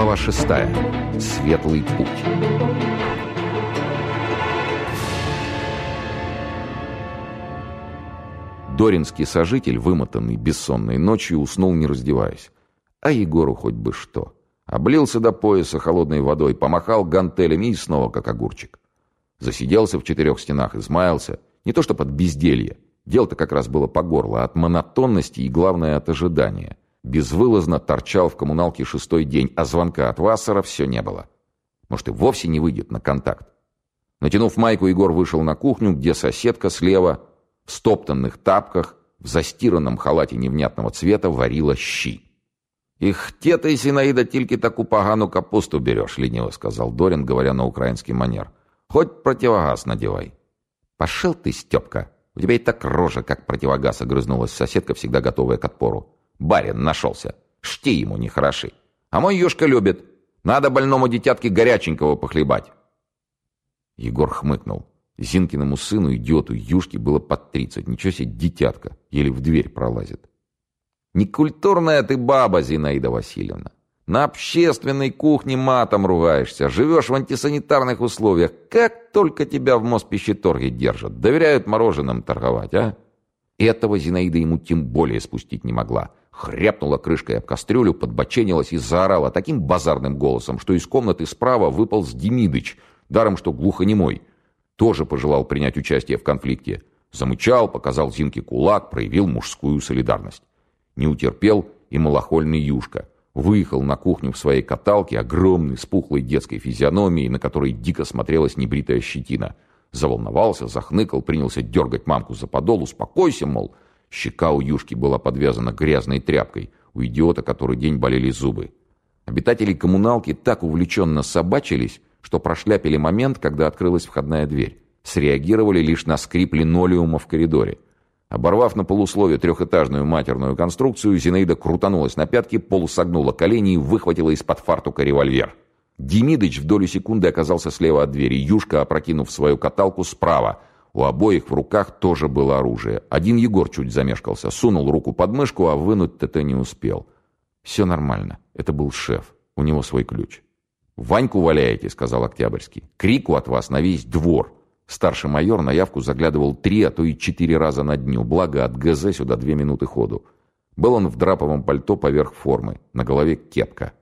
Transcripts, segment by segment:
Глава шестая. Светлый путь. Доринский сожитель, вымотанный бессонной ночью, уснул не раздеваясь. А Егору хоть бы что. Облился до пояса холодной водой, помахал гантелями и снова как огурчик. Засиделся в четырех стенах, измаялся. Не то что под безделье. Дело-то как раз было по горло, от монотонности и, главное, от ожидания. Безвылазно торчал в коммуналке шестой день, а звонка от Вассера все не было. Может, и вовсе не выйдет на контакт. Натянув майку, Егор вышел на кухню, где соседка слева, в стоптанных тапках, в застиранном халате невнятного цвета, варила щи. «Их те ты, Синаида, тільки таку погану капусту берешь», — лениво сказал Дорин, говоря на украинский манер. «Хоть противогаз надевай». «Пошел ты, Степка! У тебя и так рожа, как противогаз», — огрызнулась соседка, всегда готовая к отпору. Барин нашелся. Шти ему не хороши. А мой Ёшка любит. Надо больному дитятке горяченького похлебать. Егор хмыкнул. Зинкиному сыну, идиоту Юшке, было под тридцать. Ничего себе, дитятка. Еле в дверь пролазит. Некультурная ты баба, Зинаида Васильевна. На общественной кухне матом ругаешься, живешь в антисанитарных условиях. Как только тебя в Моспищеторге держат, доверяют мороженым торговать, а? Этого Зинаида ему тем более спустить не могла хряпнула крышкой об кастрюлю, подбоченилась и заорала таким базарным голосом, что из комнаты справа выполз Демидыч, даром что глухонемой. Тоже пожелал принять участие в конфликте. Замычал, показал Зинке кулак, проявил мужскую солидарность. Не утерпел и малохольный Юшка. Выехал на кухню в своей каталке, огромный, с пухлой детской физиономией, на которой дико смотрелась небритая щетина. Заволновался, захныкал, принялся дергать мамку за подол. «Успокойся, мол!» Щека у Юшки была подвязана грязной тряпкой. У идиота который день болели зубы. Обитатели коммуналки так увлеченно собачились, что прошляпили момент, когда открылась входная дверь. Среагировали лишь на скрип линолеума в коридоре. Оборвав на полусловие трехэтажную матерную конструкцию, Зинаида крутанулась на пятки, полусогнула колени и выхватила из-под фартука револьвер. Демидыч в долю секунды оказался слева от двери, Юшка, опрокинув свою каталку, справа. У обоих в руках тоже было оружие. Один Егор чуть замешкался, сунул руку под мышку, а вынуть ТТ не успел. «Все нормально. Это был шеф. У него свой ключ». «Ваньку валяете», — сказал Октябрьский. «Крику от вас на весь двор». Старший майор на явку заглядывал три, а то и четыре раза на дню, благо от ГЗ сюда две минуты ходу. Был он в драповом пальто поверх формы, на голове кепка.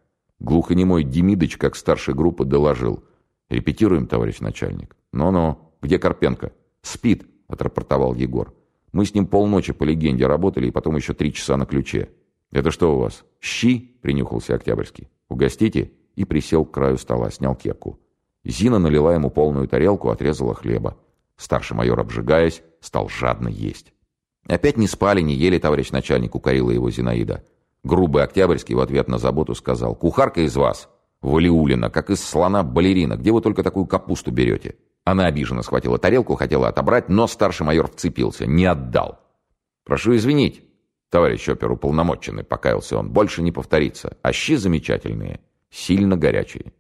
Глухонемой Демидыч, как старший группы, доложил. «Репетируем, товарищ начальник». «Ну-ну, где Карпенко?» «Спит», — отрапортовал Егор. «Мы с ним полночи по легенде работали и потом еще три часа на ключе». «Это что у вас? Щи?» — принюхался Октябрьский. «Угостите?» И присел к краю стола, снял кепку. Зина налила ему полную тарелку, отрезала хлеба. Старший майор, обжигаясь, стал жадно есть. «Опять не спали, не ели, товарищ начальник», — укорила его Зинаида. Грубый Октябрьский в ответ на заботу сказал. «Кухарка из вас, Валиулина, как из слона балерина. Где вы только такую капусту берете?» Она обиженно схватила тарелку, хотела отобрать, но старший майор вцепился, не отдал. «Прошу извинить, товарищ оперуполномоченный», — покаялся он, — «больше не повторится. А щи замечательные, сильно горячие».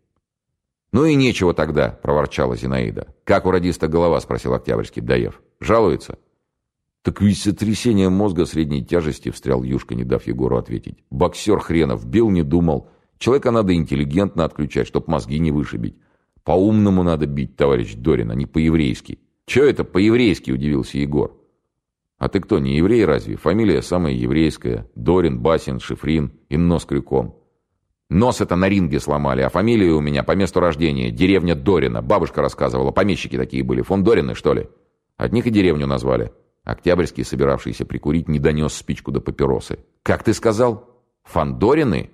«Ну и нечего тогда», — проворчала Зинаида. «Как у радиста голова?» — спросил Октябрьский, Даев. «Жалуется?» «Так ведь сотрясение мозга средней тяжести», — встрял Юшка, не дав Егору ответить. «Боксер хренов, бил, не думал. Человека надо интеллигентно отключать, чтоб мозги не вышибить. По-умному надо бить, товарищ Дорин, а не по-еврейски. Че это по-еврейски, удивился Егор. А ты кто, не еврей разве? Фамилия самая еврейская. Дорин, Басин, Шифрин и нос крюком. Нос это на ринге сломали, а фамилия у меня по месту рождения. Деревня Дорина. Бабушка рассказывала, помещики такие были. Фон Дорины, что ли? От них и деревню назвали. Октябрьский, собиравшийся прикурить, не донес спичку до папиросы. «Как ты сказал? Фандорины?»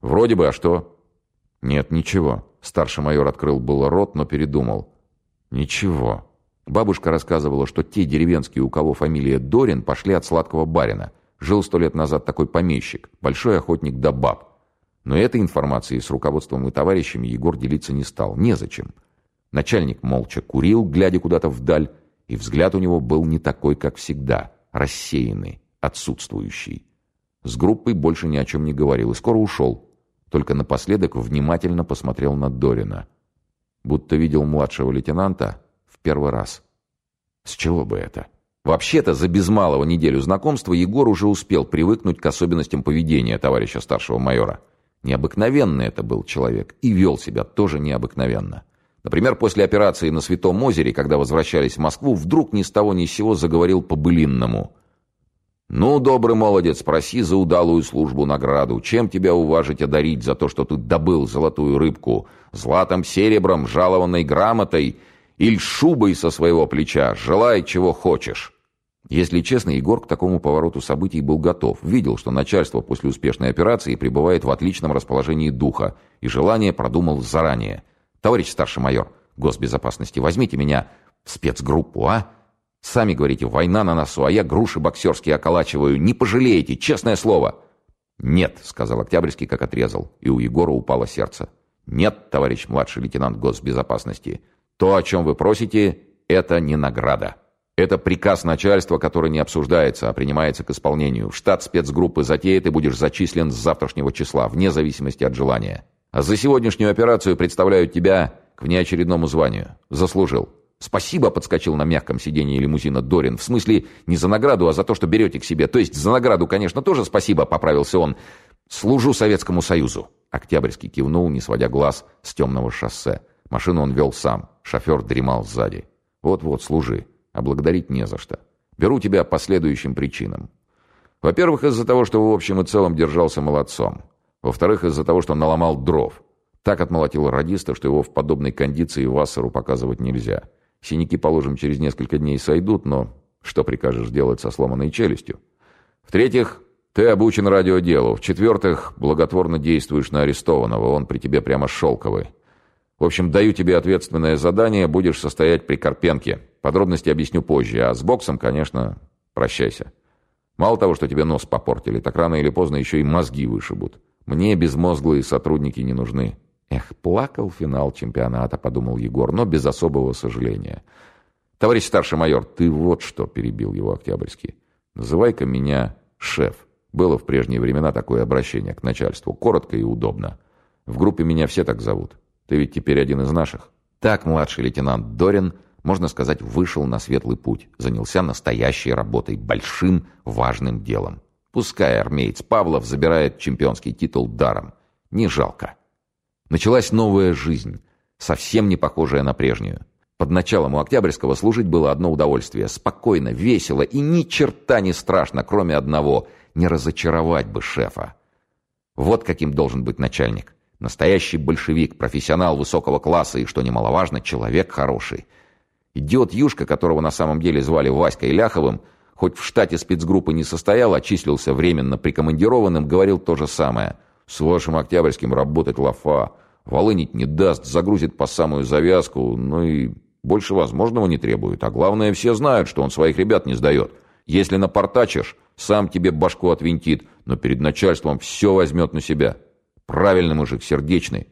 «Вроде бы, а что?» «Нет, ничего». Старший майор открыл было рот, но передумал. «Ничего». Бабушка рассказывала, что те деревенские, у кого фамилия Дорин, пошли от сладкого барина. Жил сто лет назад такой помещик, большой охотник до баб. Но этой информацией с руководством и товарищами Егор делиться не стал. Незачем. Начальник молча курил, глядя куда-то вдаль, и взгляд у него был не такой, как всегда, рассеянный, отсутствующий. С группой больше ни о чем не говорил и скоро ушел, только напоследок внимательно посмотрел на Дорина. Будто видел младшего лейтенанта в первый раз. С чего бы это? Вообще-то, за без малого неделю знакомства Егор уже успел привыкнуть к особенностям поведения товарища старшего майора. Необыкновенный это был человек и вел себя тоже необыкновенно. Например, после операции на Святом озере, когда возвращались в Москву, вдруг ни с того ни с сего заговорил по-былинному. «Ну, добрый молодец, проси за удалую службу награду. Чем тебя уважить одарить за то, что ты добыл золотую рыбку? Златом, серебром, жалованной грамотой или шубой со своего плеча? Желай, чего хочешь». Если честно, Егор к такому повороту событий был готов. Видел, что начальство после успешной операции пребывает в отличном расположении духа, и желание продумал заранее. «Товарищ старший майор госбезопасности, возьмите меня в спецгруппу, а? Сами говорите, война на носу, а я груши боксерские околачиваю. Не пожалеете, честное слово!» «Нет», — сказал Октябрьский, как отрезал, и у Егора упало сердце. «Нет, товарищ младший лейтенант госбезопасности, то, о чем вы просите, это не награда». Это приказ начальства, который не обсуждается, а принимается к исполнению. В штат спецгруппы затея ты будешь зачислен с завтрашнего числа, вне зависимости от желания. А за сегодняшнюю операцию представляю тебя к внеочередному званию. Заслужил. «Спасибо», — подскочил на мягком сиденье лимузина Дорин. «В смысле, не за награду, а за то, что берете к себе. То есть за награду, конечно, тоже спасибо», — поправился он. «Служу Советскому Союзу». Октябрьский кивнул, не сводя глаз с темного шоссе. Машину он вел сам. Шофер дремал сзади. «Вот-вот, служи а благодарить не за что. Беру тебя по следующим причинам. Во-первых, из-за того, что в общем и целом держался молодцом. Во-вторых, из-за того, что наломал дров. Так отмолотил радиста, что его в подобной кондиции Вассеру показывать нельзя. Синяки, положим, через несколько дней сойдут, но что прикажешь делать со сломанной челюстью? В-третьих, ты обучен радиоделу. В-четвертых, благотворно действуешь на арестованного, он при тебе прямо шелковый. В общем, даю тебе ответственное задание, будешь состоять при Карпенке. Подробности объясню позже, а с боксом, конечно, прощайся. Мало того, что тебе нос попортили, так рано или поздно еще и мозги вышибут. Мне безмозглые сотрудники не нужны. Эх, плакал финал чемпионата, подумал Егор, но без особого сожаления. Товарищ старший майор, ты вот что, перебил его Октябрьский. Называй-ка меня шеф. Было в прежние времена такое обращение к начальству. Коротко и удобно. В группе меня все так зовут. Ты ведь теперь один из наших. Так младший лейтенант Дорин можно сказать, вышел на светлый путь, занялся настоящей работой, большим важным делом. Пускай армеец Павлов забирает чемпионский титул даром. Не жалко. Началась новая жизнь, совсем не похожая на прежнюю. Под началом у Октябрьского служить было одно удовольствие. Спокойно, весело и ни черта не страшно, кроме одного — не разочаровать бы шефа. Вот каким должен быть начальник. Настоящий большевик, профессионал высокого класса и, что немаловажно, человек хороший — Идиот Юшка, которого на самом деле звали Васькой Ляховым, хоть в штате спецгруппы не состоял, а числился временно прикомандированным, говорил то же самое. «С вашим Октябрьским работать лафа. Волынить не даст, загрузит по самую завязку, ну и больше возможного не требует. А главное, все знают, что он своих ребят не сдает. Если напортачишь, сам тебе башку отвинтит, но перед начальством все возьмет на себя. Правильный мужик, сердечный».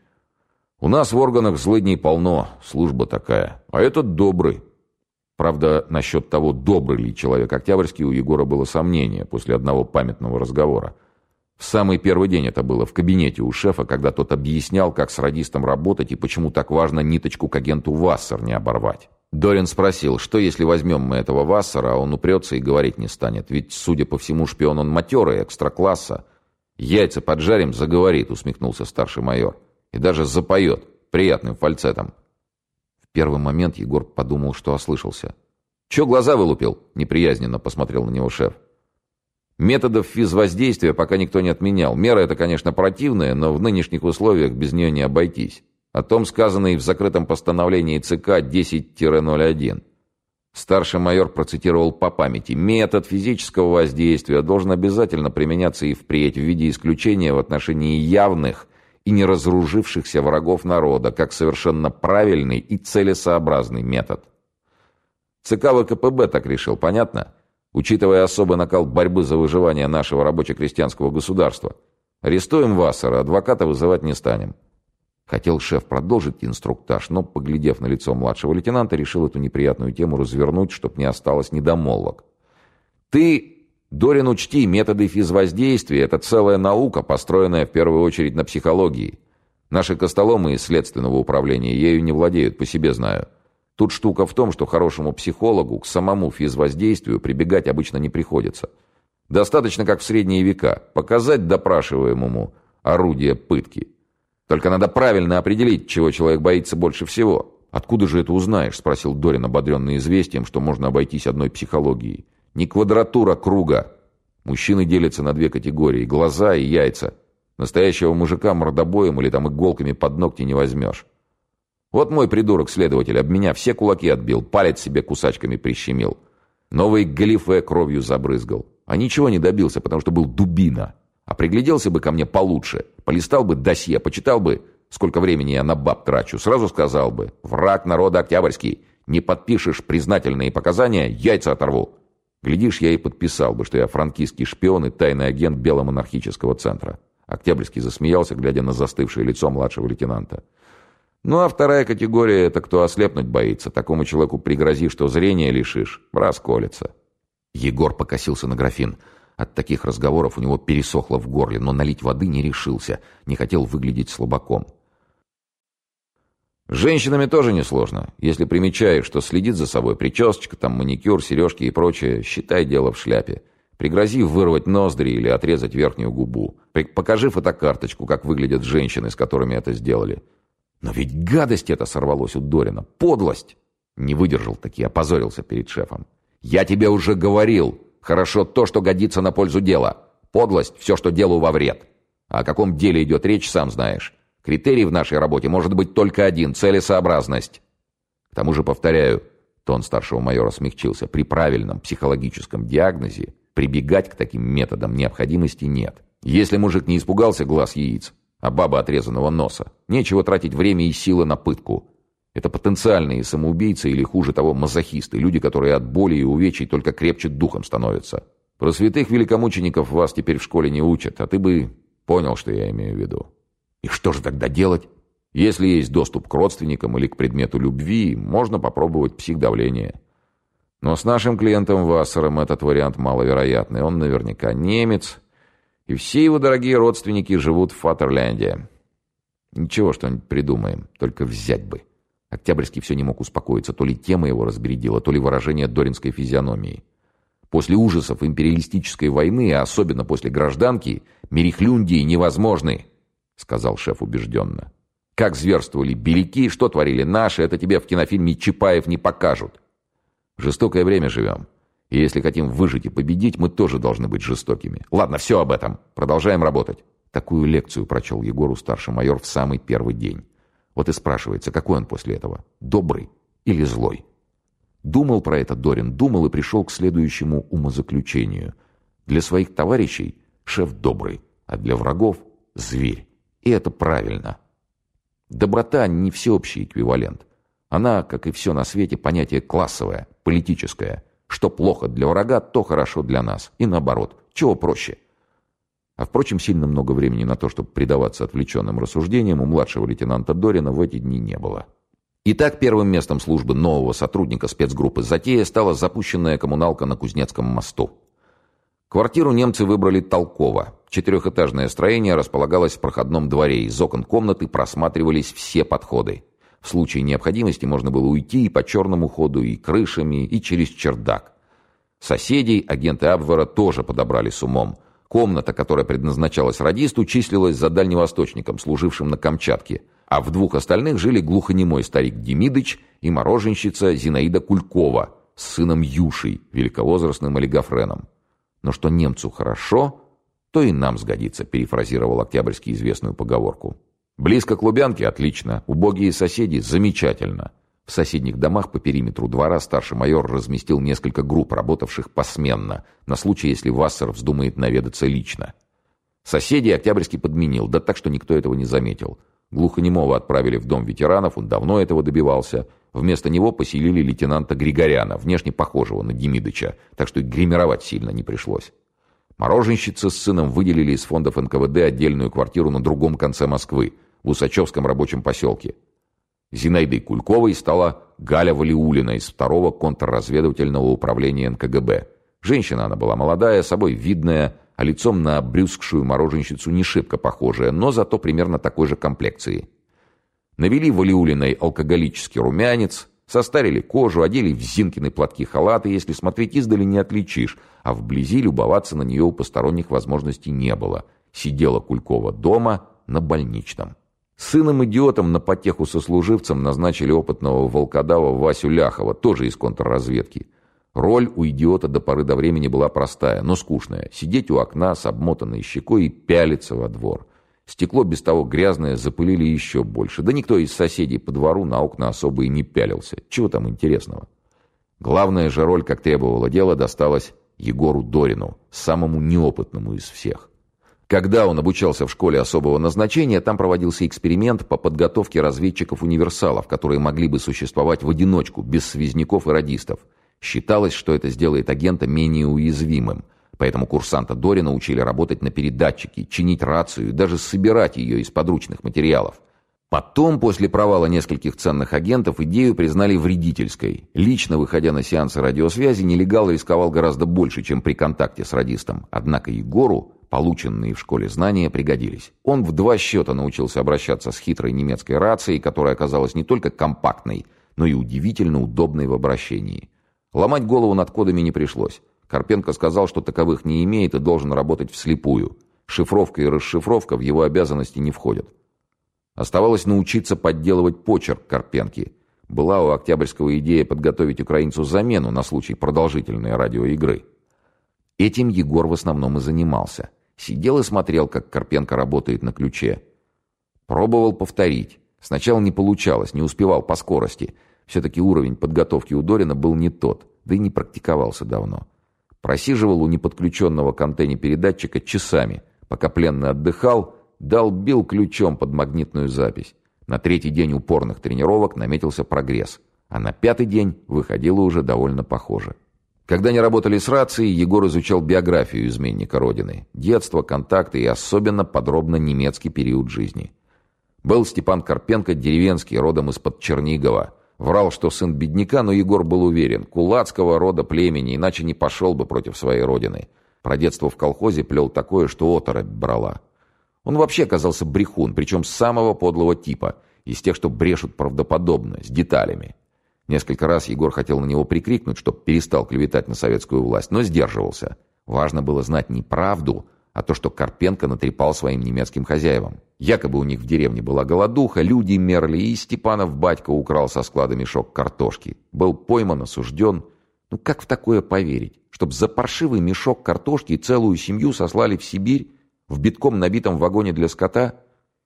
У нас в органах злыдней полно, служба такая. А этот добрый. Правда, насчет того, добрый ли человек Октябрьский, у Егора было сомнение после одного памятного разговора. В самый первый день это было в кабинете у шефа, когда тот объяснял, как с радистом работать и почему так важно ниточку к агенту Вассер не оборвать. Дорин спросил, что если возьмем мы этого Вассера, а он упрется и говорить не станет, ведь, судя по всему, шпион он матерый, экстра-класса. «Яйца поджарим, заговорит», — усмехнулся старший майор и даже запоет приятным фальцетом. Первый момент Егор подумал, что ослышался. «Че глаза вылупил?» — неприязненно посмотрел на него шеф. Методов физвоздействия пока никто не отменял. Мера эта, конечно, противная, но в нынешних условиях без нее не обойтись. О том сказано и в закрытом постановлении ЦК 10-01. Старший майор процитировал по памяти. Метод физического воздействия должен обязательно применяться и впредь в виде исключения в отношении явных и не разоружившихся врагов народа, как совершенно правильный и целесообразный метод. ЦК ВКПБ так решил, понятно? Учитывая особый накал борьбы за выживание нашего рабоче-крестьянского государства. Арестуем Вассера, адвоката вызывать не станем. Хотел шеф продолжить инструктаж, но, поглядев на лицо младшего лейтенанта, решил эту неприятную тему развернуть, чтоб не осталось недомолвок. «Ты Дорин, учти, методы физвоздействия – это целая наука, построенная в первую очередь на психологии. Наши костоломы из следственного управления ею не владеют, по себе знаю. Тут штука в том, что хорошему психологу к самому физвоздействию прибегать обычно не приходится. Достаточно, как в средние века, показать допрашиваемому орудие пытки. Только надо правильно определить, чего человек боится больше всего. «Откуда же это узнаешь?» — спросил Дорин, ободренный известием, что можно обойтись одной психологией. «Не квадратура круга. Мужчины делятся на две категории — глаза и яйца. Настоящего мужика мордобоем или там иголками под ногти не возьмешь. Вот мой придурок-следователь об меня все кулаки отбил, палец себе кусачками прищемил. Новый галифе кровью забрызгал. А ничего не добился, потому что был дубина. А пригляделся бы ко мне получше, полистал бы досье, почитал бы, сколько времени я на баб трачу, сразу сказал бы, враг народа Октябрьский, не подпишешь признательные показания, яйца оторву. Глядишь, я и подписал бы, что я франкистский шпион и тайный агент Беломонархического центра. Октябрьский засмеялся, глядя на застывшее лицо младшего лейтенанта. Ну а вторая категория — это кто ослепнуть боится. Такому человеку пригрози, что зрение лишишь, расколется. Егор покосился на графин. От таких разговоров у него пересохло в горле, но налить воды не решился, не хотел выглядеть слабаком. С женщинами тоже несложно. Если примечаешь, что следит за собой причесочка, там маникюр, сережки и прочее, считай дело в шляпе. Пригрози вырвать ноздри или отрезать верхнюю губу. Покажи фотокарточку, как выглядят женщины, с которыми это сделали. Но ведь гадость это сорвалось у Дорина. Подлость! Не выдержал таки, опозорился перед шефом. Я тебе уже говорил. Хорошо то, что годится на пользу дела. Подлость — все, что делу во вред. О каком деле идет речь, сам знаешь. Критерий в нашей работе может быть только один — целесообразность. К тому же, повторяю, тон старшего майора смягчился, при правильном психологическом диагнозе прибегать к таким методам необходимости нет. Если мужик не испугался глаз яиц, а баба отрезанного носа, нечего тратить время и силы на пытку. Это потенциальные самоубийцы или, хуже того, мазохисты, люди, которые от боли и увечий только крепче духом становятся. Про святых великомучеников вас теперь в школе не учат, а ты бы понял, что я имею в виду. И что же тогда делать? Если есть доступ к родственникам или к предмету любви, можно попробовать психдавление. Но с нашим клиентом Вассером этот вариант маловероятный. Он наверняка немец, и все его дорогие родственники живут в Фатерлянде. Ничего, что-нибудь придумаем, только взять бы. Октябрьский все не мог успокоиться, то ли тема его разбередила, то ли выражение доринской физиономии. После ужасов империалистической войны, а особенно после гражданки, мерехлюндии невозможны, сказал шеф убежденно. Как зверствовали беляки, что творили наши, это тебе в кинофильме Чапаев не покажут. Жестокое время живем. И если хотим выжить и победить, мы тоже должны быть жестокими. Ладно, все об этом. Продолжаем работать. Такую лекцию прочел Егору старший майор в самый первый день. Вот и спрашивается, какой он после этого? Добрый или злой? Думал про это Дорин, думал и пришел к следующему умозаключению. Для своих товарищей шеф добрый, а для врагов – зверь. И это правильно. Доброта не всеобщий эквивалент. Она, как и все на свете, понятие классовое, политическое. Что плохо для врага, то хорошо для нас. И наоборот. Чего проще? А впрочем, сильно много времени на то, чтобы предаваться отвлеченным рассуждениям, у младшего лейтенанта Дорина в эти дни не было. Итак, первым местом службы нового сотрудника спецгруппы «Затея» стала запущенная коммуналка на Кузнецком мосту. Квартиру немцы выбрали толково. Четырехэтажное строение располагалось в проходном дворе, из окон комнаты просматривались все подходы. В случае необходимости можно было уйти и по черному ходу, и крышами, и через чердак. Соседей агенты Абвера тоже подобрали с умом. Комната, которая предназначалась радисту, числилась за дальневосточником, служившим на Камчатке, а в двух остальных жили глухонемой старик Демидыч и мороженщица Зинаида Кулькова с сыном Юшей, великовозрастным олигофреном. Но что немцу хорошо, то и нам сгодится, перефразировал Октябрьский известную поговорку. Близко к Лубянке – отлично. Убогие соседи – замечательно. В соседних домах по периметру двора старший майор разместил несколько групп, работавших посменно, на случай, если Вассер вздумает наведаться лично. Соседей Октябрьский подменил, да так, что никто этого не заметил. Глухонемого отправили в дом ветеранов, он давно этого добивался. Вместо него поселили лейтенанта Григоряна, внешне похожего на Демидыча, так что и гримировать сильно не пришлось. Мороженщицы с сыном выделили из фондов НКВД отдельную квартиру на другом конце Москвы – в Усачевском рабочем поселке. Зинаидой Кульковой стала Галя Валиулина из второго контрразведывательного управления НКГБ. Женщина она была молодая, собой видная, а лицом на брюскшую мороженщицу не шибко похожая, но зато примерно такой же комплекции. Навели Валиулиной алкоголический румянец, состарили кожу, одели в Зинкины платки халаты, если смотреть издали не отличишь, а вблизи любоваться на нее у посторонних возможностей не было – Сидела Кулькова дома на больничном. Сыном-идиотом на потеху сослуживцам назначили опытного волкодава Васю Ляхова, тоже из контрразведки. Роль у идиота до поры до времени была простая, но скучная. Сидеть у окна с обмотанной щекой и пялиться во двор. Стекло без того грязное запылили еще больше. Да никто из соседей по двору на окна особо и не пялился. Чего там интересного? Главная же роль, как требовало дело, досталась Егору Дорину, самому неопытному из всех. Когда он обучался в школе особого назначения, там проводился эксперимент по подготовке разведчиков-универсалов, которые могли бы существовать в одиночку, без связняков и радистов. Считалось, что это сделает агента менее уязвимым – Поэтому курсанта Дорина учили работать на передатчике, чинить рацию и даже собирать ее из подручных материалов. Потом, после провала нескольких ценных агентов, идею признали вредительской. Лично выходя на сеансы радиосвязи, нелегал рисковал гораздо больше, чем при контакте с радистом. Однако Егору полученные в школе знания пригодились. Он в два счета научился обращаться с хитрой немецкой рацией, которая оказалась не только компактной, но и удивительно удобной в обращении. Ломать голову над кодами не пришлось. Карпенко сказал, что таковых не имеет и должен работать вслепую. Шифровка и расшифровка в его обязанности не входят. Оставалось научиться подделывать почерк Карпенки. Была у Октябрьского идея подготовить украинцу замену на случай продолжительной радиоигры. Этим Егор в основном и занимался. Сидел и смотрел, как Карпенко работает на ключе. Пробовал повторить. Сначала не получалось, не успевал по скорости. Все-таки уровень подготовки у Дорина был не тот, да и не практиковался давно. Просиживал у неподключенного к антенне передатчика часами. Пока пленный отдыхал, долбил ключом под магнитную запись. На третий день упорных тренировок наметился прогресс. А на пятый день выходило уже довольно похоже. Когда не работали с рацией, Егор изучал биографию изменника Родины. Детство, контакты и особенно подробно немецкий период жизни. Был Степан Карпенко, деревенский, родом из-под Чернигова. Врал, что сын бедняка, но Егор был уверен. Кулацкого рода племени, иначе не пошел бы против своей родины. Про детство в колхозе плел такое, что оторопь брала. Он вообще оказался брехун, причем самого подлого типа, из тех, что брешут правдоподобно, с деталями. Несколько раз Егор хотел на него прикрикнуть, чтоб перестал клеветать на советскую власть, но сдерживался. Важно было знать не правду, а то, что Карпенко натрепал своим немецким хозяевам. Якобы у них в деревне была голодуха, люди мерли, и Степанов батька украл со склада мешок картошки. Был пойман, осужден. Ну как в такое поверить? Чтоб за паршивый мешок картошки целую семью сослали в Сибирь, в битком набитом вагоне для скота?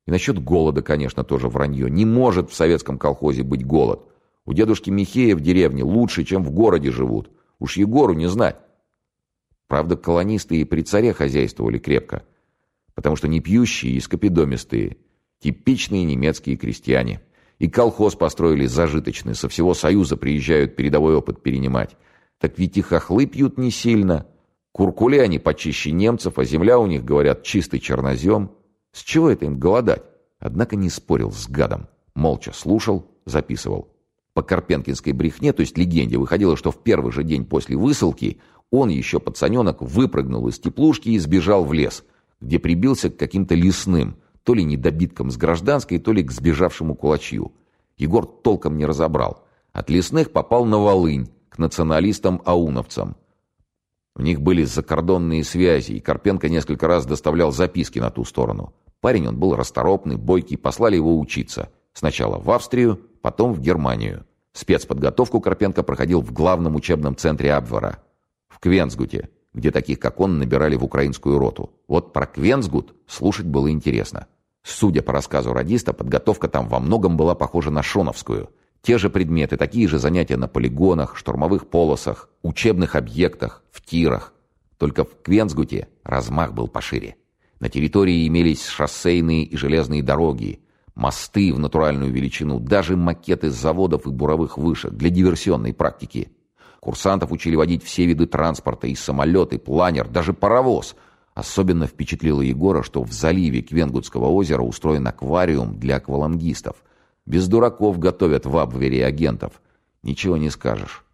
И насчет голода, конечно, тоже вранье. Не может в советском колхозе быть голод. У дедушки Михея в деревне лучше, чем в городе живут. Уж Егору не знать. Правда, колонисты и при царе хозяйствовали крепко, потому что не пьющие и скопидомистые, типичные немецкие крестьяне. И колхоз построили зажиточный, со всего Союза приезжают передовой опыт перенимать. Так ведь и хохлы пьют не сильно. Куркули они почище немцев, а земля у них, говорят, чистый чернозем. С чего это им голодать? Однако не спорил с гадом. Молча слушал, записывал. По Карпенкинской брехне, то есть легенде, выходило, что в первый же день после высылки он, еще пацаненок, выпрыгнул из теплушки и сбежал в лес, где прибился к каким-то лесным, то ли недобиткам с гражданской, то ли к сбежавшему кулачью. Егор толком не разобрал. От лесных попал на Волынь, к националистам-ауновцам. У них были закордонные связи, и Карпенко несколько раз доставлял записки на ту сторону. Парень он был расторопный, бойкий, послали его учиться. Сначала в Австрию, потом в Германию. Спецподготовку Карпенко проходил в главном учебном центре Абвера в Квенсгуте, где таких, как он, набирали в украинскую роту. Вот про Квенсгут слушать было интересно. Судя по рассказу радиста, подготовка там во многом была похожа на шоновскую. Те же предметы, такие же занятия на полигонах, штурмовых полосах, учебных объектах, в тирах. Только в Квенсгуте размах был пошире. На территории имелись шоссейные и железные дороги, мосты в натуральную величину, даже макеты заводов и буровых вышек для диверсионной практики. Курсантов учили водить все виды транспорта, и самолет, и планер, даже паровоз. Особенно впечатлило Егора, что в заливе Квенгутского озера устроен аквариум для аквалангистов. Без дураков готовят в Абвере агентов. Ничего не скажешь.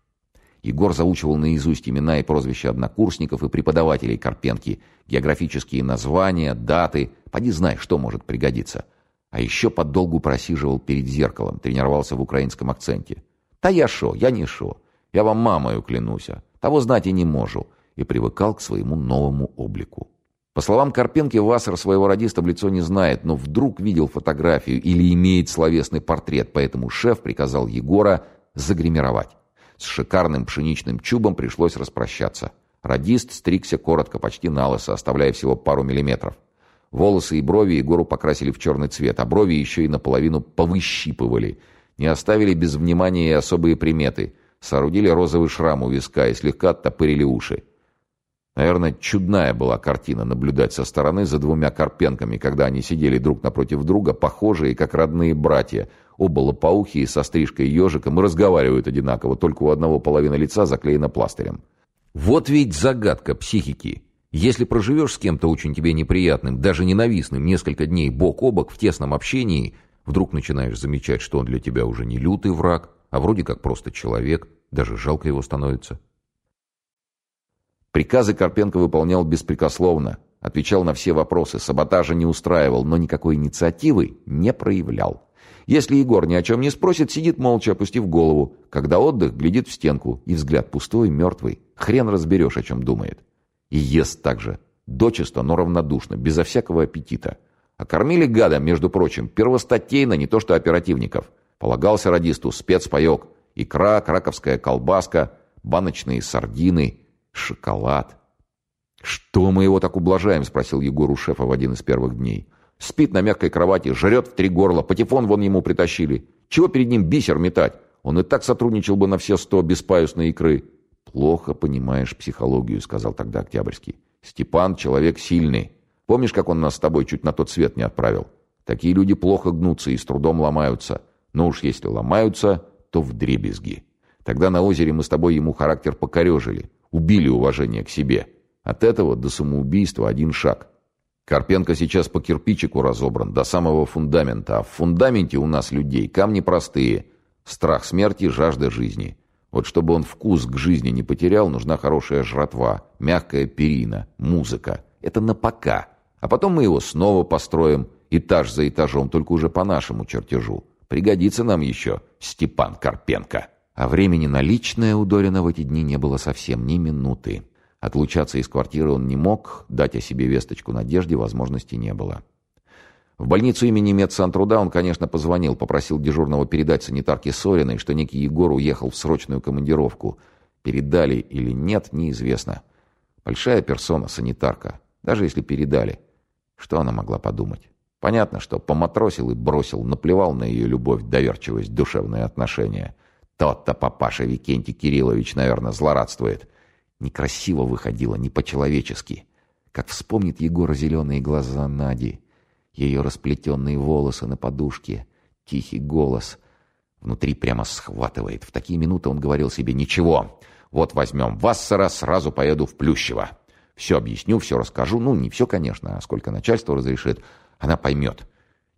Егор заучивал наизусть имена и прозвища однокурсников и преподавателей Карпенки, географические названия, даты. Поди знай, что может пригодиться. А еще подолгу просиживал перед зеркалом, тренировался в украинском акценте. «Та я шо, я не шо. Я вам мамою клянуся. Того знать и не можу. И привыкал к своему новому облику. По словам Карпенки, Вассер своего радиста в лицо не знает, но вдруг видел фотографию или имеет словесный портрет, поэтому шеф приказал Егора загримировать. С шикарным пшеничным чубом пришлось распрощаться. Радист стригся коротко, почти на лысо, оставляя всего пару миллиметров. Волосы и брови Егору покрасили в черный цвет, а брови еще и наполовину повыщипывали. Не оставили без внимания и особые приметы. Соорудили розовый шрам у виска и слегка оттопырили уши. Наверное, чудная была картина наблюдать со стороны за двумя Карпенками, когда они сидели друг напротив друга, похожие, как родные братья, оба лопоухие, со стрижкой ежиком, и разговаривают одинаково, только у одного половина лица заклеена пластырем. Вот ведь загадка психики. Если проживешь с кем-то очень тебе неприятным, даже ненавистным, несколько дней бок о бок в тесном общении, вдруг начинаешь замечать, что он для тебя уже не лютый враг, а вроде как просто человек, даже жалко его становится. Приказы Карпенко выполнял беспрекословно, отвечал на все вопросы, саботажа не устраивал, но никакой инициативы не проявлял. Если Егор ни о чем не спросит, сидит молча, опустив голову. Когда отдых, глядит в стенку, и взгляд пустой, мертвый. Хрен разберешь, о чем думает. И ест так же. Дочисто, но равнодушно, безо всякого аппетита. А кормили гада, между прочим, первостатейно, не то что оперативников. Полагался радисту спецпаек. Икра, краковская колбаска, баночные сардины, шоколад. «Что мы его так ублажаем?» — спросил Егор у шефа в один из первых дней. «Спит на мягкой кровати, жрет в три горла, патефон вон ему притащили. Чего перед ним бисер метать? Он и так сотрудничал бы на все сто без паюсной икры». «Плохо понимаешь психологию», — сказал тогда Октябрьский. «Степан — человек сильный. Помнишь, как он нас с тобой чуть на тот свет не отправил? Такие люди плохо гнутся и с трудом ломаются. Но уж если ломаются, то в дребезги. Тогда на озере мы с тобой ему характер покорежили, убили уважение к себе. От этого до самоубийства один шаг. Карпенко сейчас по кирпичику разобран, до самого фундамента, а в фундаменте у нас людей камни простые. Страх смерти, жажда жизни. Вот чтобы он вкус к жизни не потерял, нужна хорошая жратва, мягкая перина, музыка. Это на пока. А потом мы его снова построим, этаж за этажом, только уже по нашему чертежу. Пригодится нам еще Степан Карпенко. А времени на личное у Дорина в эти дни не было совсем ни минуты. Отлучаться из квартиры он не мог, дать о себе весточку Надежде возможности не было. В больницу имени медсантруда он, конечно, позвонил, попросил дежурного передать санитарке Сориной, что некий Егор уехал в срочную командировку. Передали или нет, неизвестно. Большая персона, санитарка. Даже если передали. Что она могла подумать? Понятно, что поматросил и бросил, наплевал на ее любовь, доверчивость, душевные отношения. Тот-то папаша Викентий Кириллович, наверное, злорадствует. Некрасиво выходило, не по-человечески. Как вспомнит Егора зеленые глаза Нади ее расплетенные волосы на подушке, тихий голос. Внутри прямо схватывает. В такие минуты он говорил себе «Ничего, вот возьмем Вассера, сразу поеду в Плющево. Все объясню, все расскажу. Ну, не все, конечно, а сколько начальство разрешит. Она поймет.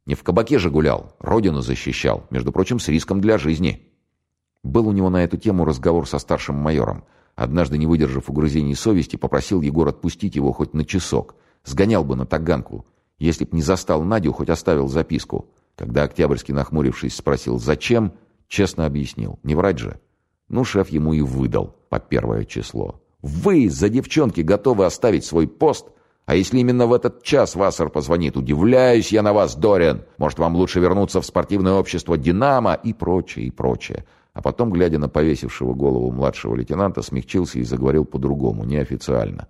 Не в кабаке же гулял, родину защищал, между прочим, с риском для жизни». Был у него на эту тему разговор со старшим майором. Однажды, не выдержав угрызений совести, попросил Егор отпустить его хоть на часок. Сгонял бы на Таганку. Если б не застал Надю, хоть оставил записку. Когда Октябрьский, нахмурившись, спросил «Зачем?», честно объяснил. Не врать же. Ну, шеф ему и выдал по первое число. «Вы за девчонки готовы оставить свой пост? А если именно в этот час Вассер позвонит? Удивляюсь я на вас, Дориан. Может, вам лучше вернуться в спортивное общество «Динамо» и прочее, и прочее». А потом, глядя на повесившего голову младшего лейтенанта, смягчился и заговорил по-другому, неофициально.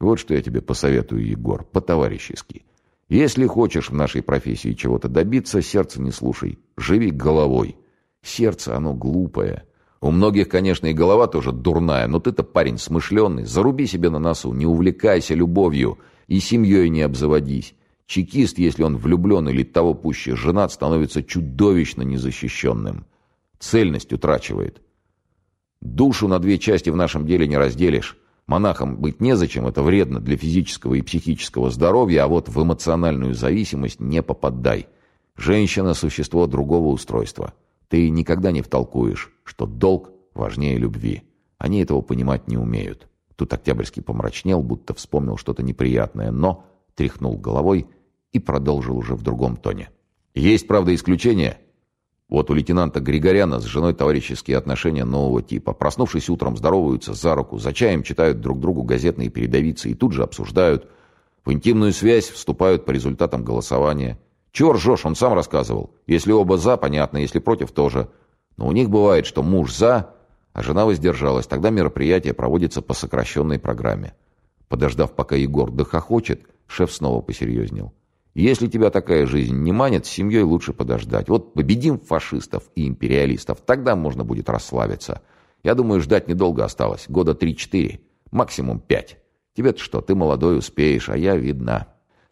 «Вот что я тебе посоветую, Егор, по-товарищески». Если хочешь в нашей профессии чего-то добиться, сердце не слушай. Живи головой. Сердце, оно глупое. У многих, конечно, и голова тоже дурная, но ты-то парень смышленый. Заруби себе на носу, не увлекайся любовью и семьей не обзаводись. Чекист, если он влюблен или того пуще женат, становится чудовищно незащищенным. Цельность утрачивает. Душу на две части в нашем деле не разделишь. Монахом быть незачем, это вредно для физического и психического здоровья, а вот в эмоциональную зависимость не попадай. Женщина – существо другого устройства. Ты никогда не втолкуешь, что долг важнее любви. Они этого понимать не умеют. Тут Октябрьский помрачнел, будто вспомнил что-то неприятное, но тряхнул головой и продолжил уже в другом тоне. Есть, правда, исключения – вот у лейтенанта Григоряна с женой товарищеские отношения нового типа. Проснувшись утром, здороваются за руку, за чаем читают друг другу газетные передовицы и тут же обсуждают. В интимную связь вступают по результатам голосования. Чего ржешь, он сам рассказывал. Если оба за, понятно, если против, тоже. Но у них бывает, что муж за, а жена воздержалась. Тогда мероприятие проводится по сокращенной программе. Подождав, пока Егор дохохочет, шеф снова посерьезнел. Если тебя такая жизнь не манит, с семьей лучше подождать. Вот победим фашистов и империалистов, тогда можно будет расслабиться. Я думаю, ждать недолго осталось. Года три-четыре, максимум пять. Тебе-то что, ты молодой, успеешь, а я, видно,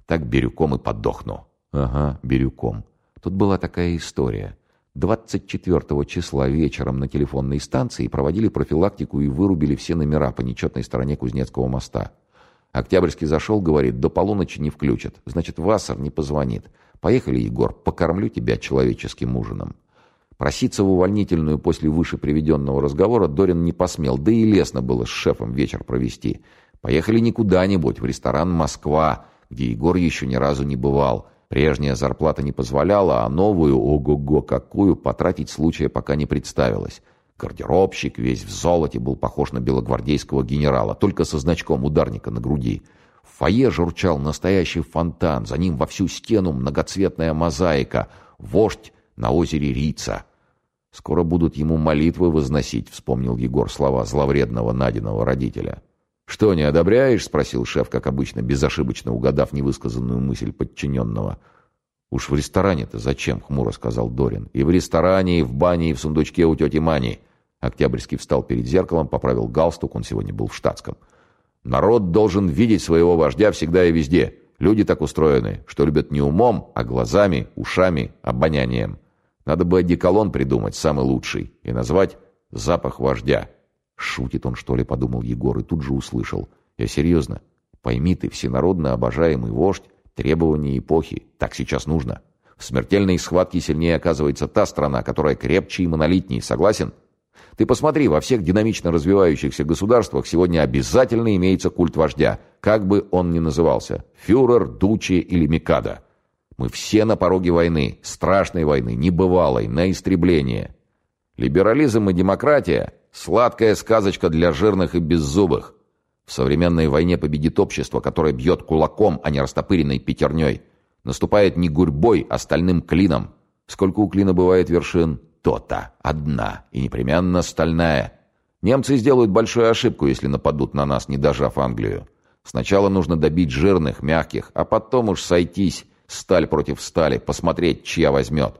так Бирюком и подохну. Ага, Бирюком. Тут была такая история. 24 числа вечером на телефонной станции проводили профилактику и вырубили все номера по нечетной стороне Кузнецкого моста. Октябрьский зашел, говорит, до полуночи не включат. Значит, Вассер не позвонит. Поехали, Егор, покормлю тебя человеческим ужином. Проситься в увольнительную после выше приведенного разговора Дорин не посмел, да и лестно было с шефом вечер провести. Поехали не куда-нибудь, в ресторан «Москва», где Егор еще ни разу не бывал. Прежняя зарплата не позволяла, а новую, ого-го, какую, потратить случая пока не представилось. Гардеробщик, весь в золоте, был похож на белогвардейского генерала, только со значком ударника на груди. В фойе журчал настоящий фонтан, за ним во всю стену многоцветная мозаика, вождь на озере Рица. «Скоро будут ему молитвы возносить», — вспомнил Егор слова зловредного Надиного родителя. «Что, не одобряешь?» — спросил шеф, как обычно, безошибочно угадав невысказанную мысль подчиненного. «Уж в ресторане-то зачем?» — хмуро сказал Дорин. «И в ресторане, и в бане, и в сундучке у тети Мани». Октябрьский встал перед зеркалом, поправил галстук, он сегодня был в штатском. «Народ должен видеть своего вождя всегда и везде. Люди так устроены, что любят не умом, а глазами, ушами, обонянием. Надо бы одеколон придумать, самый лучший, и назвать «запах вождя». Шутит он, что ли, подумал Егор, и тут же услышал. Я серьезно. Пойми ты, всенародно обожаемый вождь, Требования эпохи. Так сейчас нужно. В смертельной схватке сильнее оказывается та страна, которая крепче и монолитней. Согласен? Ты посмотри, во всех динамично развивающихся государствах сегодня обязательно имеется культ вождя, как бы он ни назывался. Фюрер, Дучи или Микада. Мы все на пороге войны, страшной войны, небывалой, на истребление. Либерализм и демократия – сладкая сказочка для жирных и беззубых. В современной войне победит общество, которое бьет кулаком, а не растопыренной пятерней. Наступает не гурьбой, а стальным клином. Сколько у клина бывает вершин? То-то. Одна. И непременно стальная. Немцы сделают большую ошибку, если нападут на нас, не дожав Англию. Сначала нужно добить жирных, мягких, а потом уж сойтись, сталь против стали, посмотреть, чья возьмет.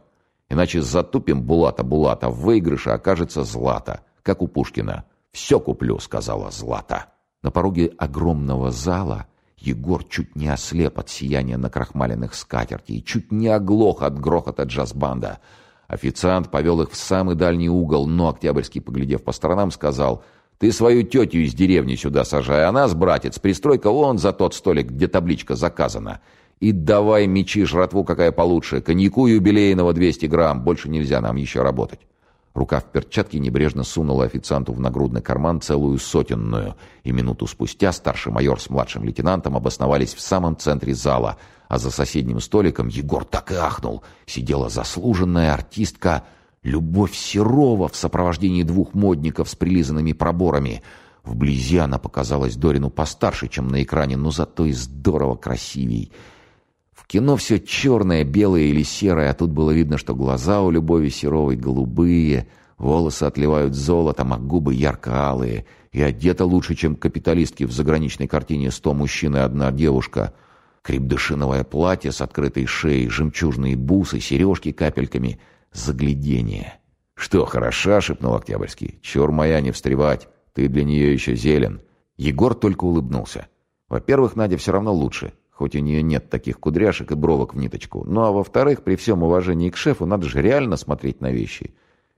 Иначе затупим Булата-Булата, в выигрыше окажется Злата, как у Пушкина. «Все куплю», — сказала Злата. На пороге огромного зала Егор чуть не ослеп от сияния накрахмаленных скатертей, чуть не оглох от грохота джаз-банда. Официант повел их в самый дальний угол, но Октябрьский, поглядев по сторонам, сказал «Ты свою тетю из деревни сюда сажай, а нас, братец, пристройка вон за тот столик, где табличка заказана. И давай мечи жратву какая получше, коньяку юбилейного 200 грамм, больше нельзя нам еще работать». Рука в перчатке небрежно сунула официанту в нагрудный карман целую сотенную, и минуту спустя старший майор с младшим лейтенантом обосновались в самом центре зала, а за соседним столиком Егор так и ахнул. Сидела заслуженная артистка Любовь Серова в сопровождении двух модников с прилизанными проборами. Вблизи она показалась Дорину постарше, чем на экране, но зато и здорово красивей — кино все черное, белое или серое, а тут было видно, что глаза у Любови Серовой голубые, волосы отливают золотом, а губы ярко-алые, и одета лучше, чем капиталистки в заграничной картине «Сто мужчин и одна девушка». Крепдышиновое платье с открытой шеей, жемчужные бусы, сережки капельками. Заглядение. «Что, хороша?» — шепнул Октябрьский. «Чур моя, не встревать. Ты для нее еще зелен». Егор только улыбнулся. «Во-первых, Надя все равно лучше хоть у нее нет таких кудряшек и бровок в ниточку. Ну а во-вторых, при всем уважении к шефу, надо же реально смотреть на вещи.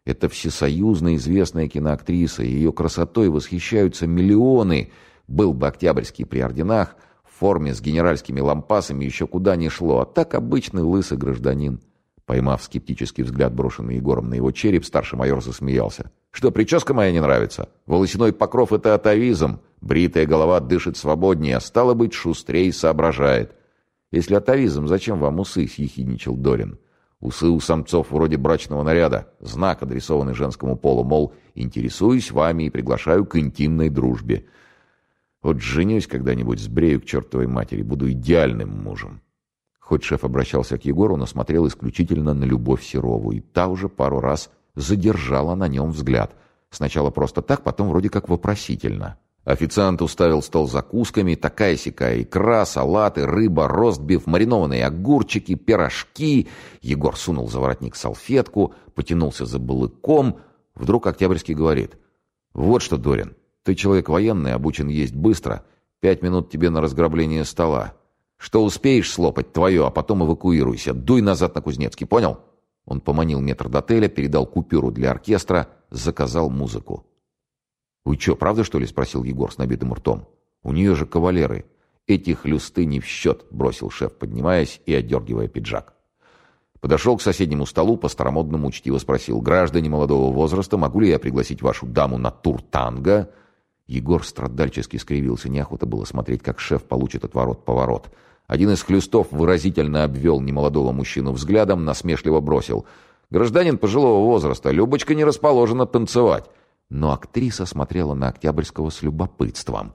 Это всесоюзно известная киноактриса, ее красотой восхищаются миллионы. Был бы Октябрьский при орденах, в форме с генеральскими лампасами еще куда ни шло, а так обычный лысый гражданин. Поймав скептический взгляд, брошенный Егором на его череп, старший майор засмеялся. «Что, прическа моя не нравится? Волосяной покров — это атовизм. Бритая голова дышит свободнее, а стало быть, шустрее соображает. Если атовизм, зачем вам усы?» — съехидничал Дорин. «Усы у самцов вроде брачного наряда. Знак, адресованный женскому полу, мол, интересуюсь вами и приглашаю к интимной дружбе». Вот женюсь когда-нибудь, сбрею к чертовой матери, буду идеальным мужем. Хоть шеф обращался к Егору, но смотрел исключительно на Любовь Серову, и та уже пару раз задержала на нем взгляд. Сначала просто так, потом вроде как вопросительно. Официант уставил стол закусками, такая-сякая икра, салаты, рыба, ростбиф, маринованные огурчики, пирожки. Егор сунул за воротник салфетку, потянулся за балыком. Вдруг Октябрьский говорит. «Вот что, Дорин, ты человек военный, обучен есть быстро. Пять минут тебе на разграбление стола. Что успеешь слопать, твое, а потом эвакуируйся. Дуй назад на Кузнецкий, понял?» Он поманил метр до отеля, передал купюру для оркестра, заказал музыку. «Вы что, правда, что ли?» — спросил Егор с набитым ртом. «У нее же кавалеры. Эти хлюсты не в счет», — бросил шеф, поднимаясь и отдергивая пиджак. Подошел к соседнему столу, по-старомодному учтиво спросил. «Граждане молодого возраста, могу ли я пригласить вашу даму на тур танго?» Егор страдальчески скривился. Неохота было смотреть, как шеф получит отворот-поворот. Один из хлюстов выразительно обвел немолодого мужчину взглядом, насмешливо бросил. «Гражданин пожилого возраста, Любочка не расположена танцевать но актриса смотрела на Октябрьского с любопытством.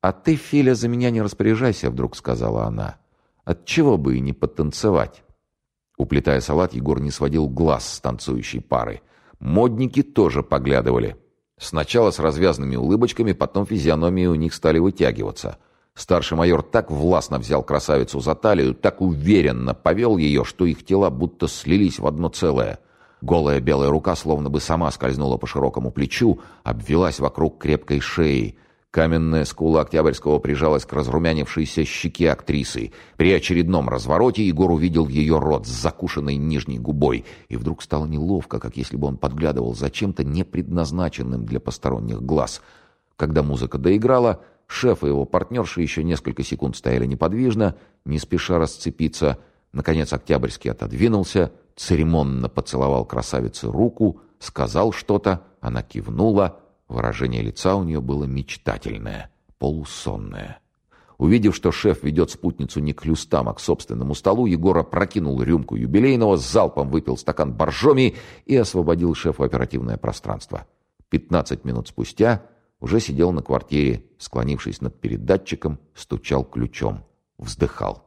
«А ты, Филя, за меня не распоряжайся», — вдруг сказала она. «Отчего бы и не потанцевать?» Уплетая салат, Егор не сводил глаз с танцующей пары. Модники тоже поглядывали. Сначала с развязанными улыбочками, потом физиономии у них стали вытягиваться. Старший майор так властно взял красавицу за талию, так уверенно повел ее, что их тела будто слились в одно целое. Голая белая рука словно бы сама скользнула по широкому плечу, обвелась вокруг крепкой шеи. Каменная скула Октябрьского прижалась к разрумянившейся щеке актрисы. При очередном развороте Егор увидел ее рот с закушенной нижней губой, и вдруг стало неловко, как если бы он подглядывал за чем-то непредназначенным для посторонних глаз. Когда музыка доиграла, шеф и его партнерши еще несколько секунд стояли неподвижно, не спеша расцепиться. Наконец Октябрьский отодвинулся — церемонно поцеловал красавице руку, сказал что-то, она кивнула, выражение лица у нее было мечтательное, полусонное. Увидев, что шеф ведет спутницу не к люстам, а к собственному столу, Егора прокинул рюмку юбилейного, залпом выпил стакан боржоми и освободил шефу оперативное пространство. Пятнадцать минут спустя уже сидел на квартире, склонившись над передатчиком, стучал ключом, вздыхал.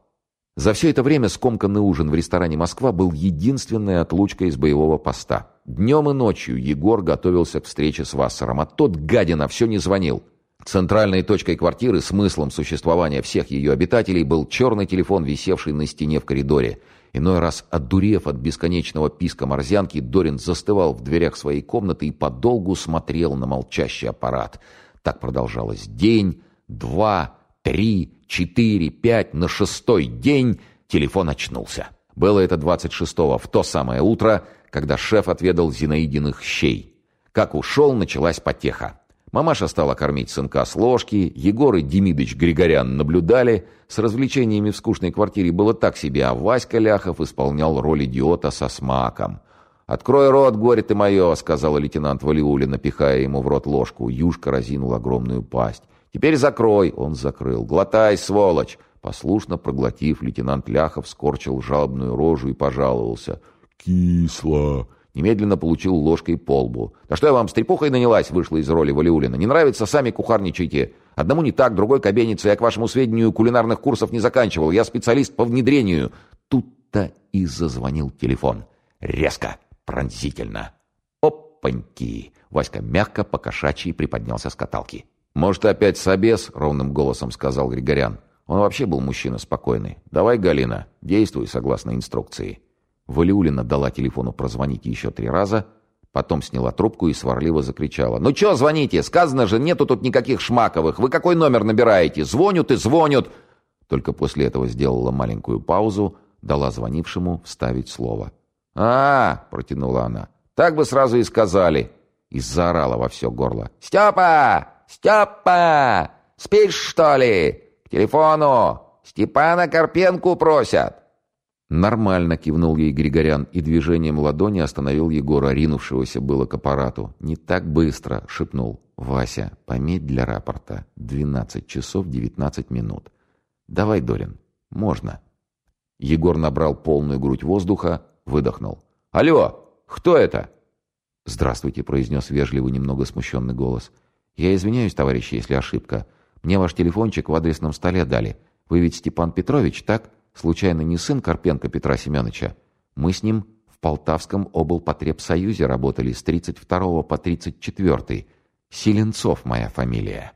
За все это время скомканный ужин в ресторане «Москва» был единственной отлучкой из боевого поста. Днем и ночью Егор готовился к встрече с Вассером, а тот, гадина, все не звонил. Центральной точкой квартиры, смыслом существования всех ее обитателей, был черный телефон, висевший на стене в коридоре. Иной раз, отдурев от бесконечного писка морзянки, Дорин застывал в дверях своей комнаты и подолгу смотрел на молчащий аппарат. Так продолжалось день, два, три, четыре, пять, на шестой день телефон очнулся. Было это 26-го, в то самое утро, когда шеф отведал Зинаидиных щей. Как ушел, началась потеха. Мамаша стала кормить сынка с ложки, Егор и Демидыч Григорян наблюдали. С развлечениями в скучной квартире было так себе, а Васька Ляхов исполнял роль идиота со смаком. «Открой рот, горе ты мое!» — сказала лейтенант Валиули, напихая ему в рот ложку. Юшка разинул огромную пасть. «Теперь закрой!» — он закрыл. «Глотай, сволочь!» Послушно проглотив, лейтенант Ляхов скорчил жалобную рожу и пожаловался. «Кисло!» Немедленно получил ложкой по лбу. «Да что я вам, с трепухой нанялась?» — вышла из роли Валиулина. «Не нравится, сами кухарничайте. Одному не так, другой кабеница. Я, к вашему сведению, кулинарных курсов не заканчивал. Я специалист по внедрению». Тут-то и зазвонил телефон. Резко, пронзительно. «Опаньки!» Васька мягко, покошачьи приподнялся с каталки. «Может, опять собес?» — ровным голосом сказал Григорян. Он вообще был мужчина спокойный. «Давай, Галина, действуй согласно инструкции». Валиулина дала телефону прозвонить еще три раза, потом сняла трубку и сварливо закричала. «Ну что звоните? Сказано же, нету тут никаких шмаковых. Вы какой номер набираете? Звонят и звонят!» Только после этого сделала маленькую паузу, дала звонившему вставить слово. «А, — протянула она, — так бы сразу и сказали!» И заорала во все горло. «Степа! «Степа! Спишь, что ли? К телефону! Степана Карпенку просят!» «Нормально», — кивнул ей Григорян, и движением ладони остановил Егора, ринувшегося было к аппарату. «Не так быстро», — шепнул. «Вася, пометь для рапорта. Двенадцать часов девятнадцать минут. Давай, Дорин, можно». Егор набрал полную грудь воздуха, выдохнул. «Алло, кто это?» «Здравствуйте», — произнес вежливый, немного смущенный голос. «Я извиняюсь, товарищи, если ошибка. Мне ваш телефончик в адресном столе дали. Вы ведь Степан Петрович, так? Случайно не сын Карпенко Петра Семеновича? Мы с ним в Полтавском облпотребсоюзе работали с 32 по 34. Селенцов моя фамилия.